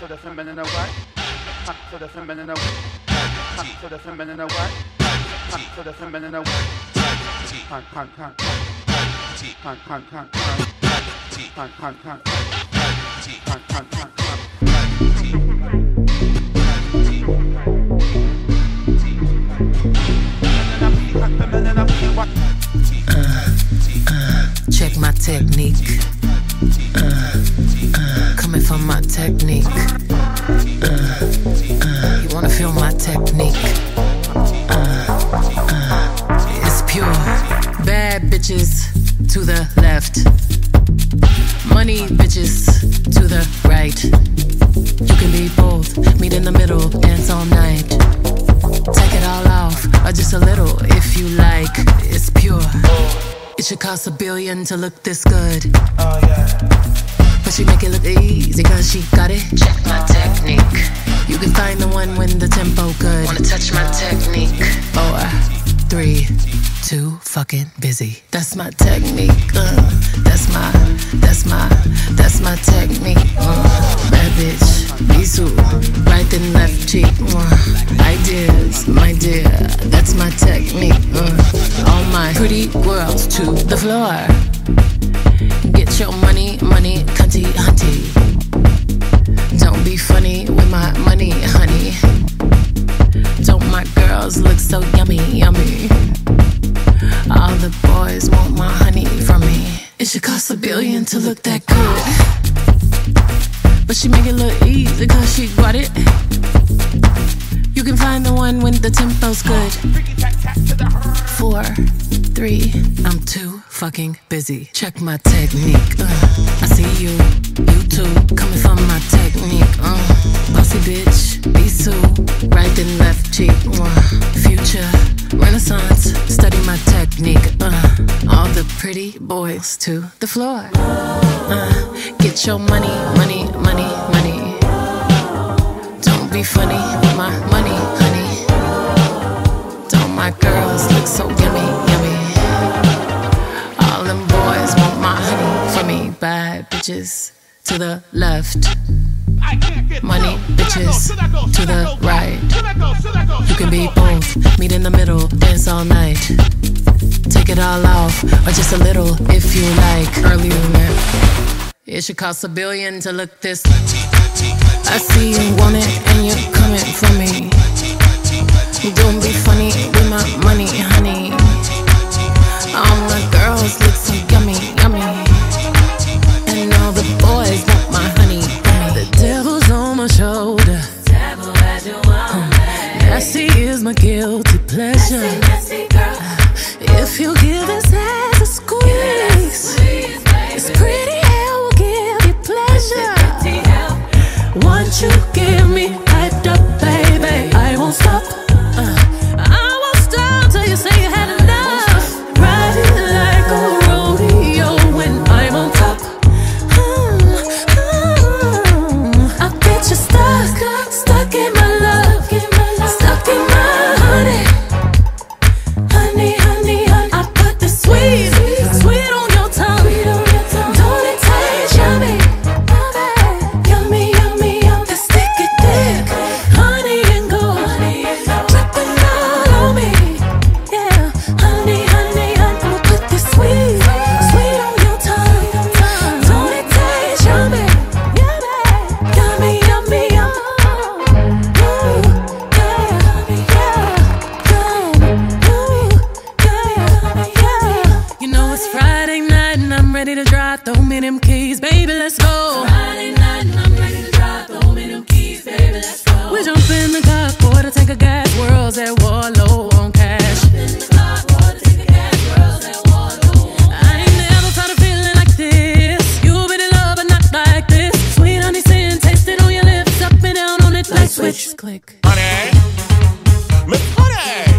to the feminine away. To the feminine away. To the feminine away. To the feminine away. Cunt, cunt, cunt. Cunt, cunt, cunt. Cunt, cunt, cunt. Cunt, cunt, cunt. Check bitches to the left. Money bitches to the right. You can be both. Meet in the middle. Dance all night. Take it all off, or just a little if you like. It's pure. It should cost a billion to look this good. Oh, yeah. But she make it look easy cause she got it. Check my technique. You can find the one when the tempo good. Wanna touch my technique? Four, three, two, fucking busy. That's my technique. Uh, that's my, that's my, that's my technique. Uh, bad bitch, Bisu, right and left cheek. Uh, ideas, my dear, that's my technique. Uh, all my pretty girls to the floor. Get your money, money, cunty, hunty. Don't be funny with my money, honey. Don't my girls look so yummy, yummy? All the boys want my honey from me. It should cost a billion to look that good. But she make it look easy cause she got it. You can find the one when the tempo's good. Four, three, I'm too fucking busy. Check my technique. Uh, pretty boys to the floor. Uh, get your money, money, money, money. Don't be funny with my money, honey. Don't my girls look so yummy, yummy? All them boys want my honey from me. Bad bitches to the left. Money bitches to the right. You can be both. Meet in the middle, dance all night. Take it all off, or just a little if you like. Earlier than that. It should cost a billion to look this. I see you want it and you're coming for me. Don't be funny with my money, honey. All my girls look so yummy, yummy. And all the boys want my honey. The devil's on my shoulder. Nasty is my guilty pleasure. switch, switch click. Honey, Miss Honey.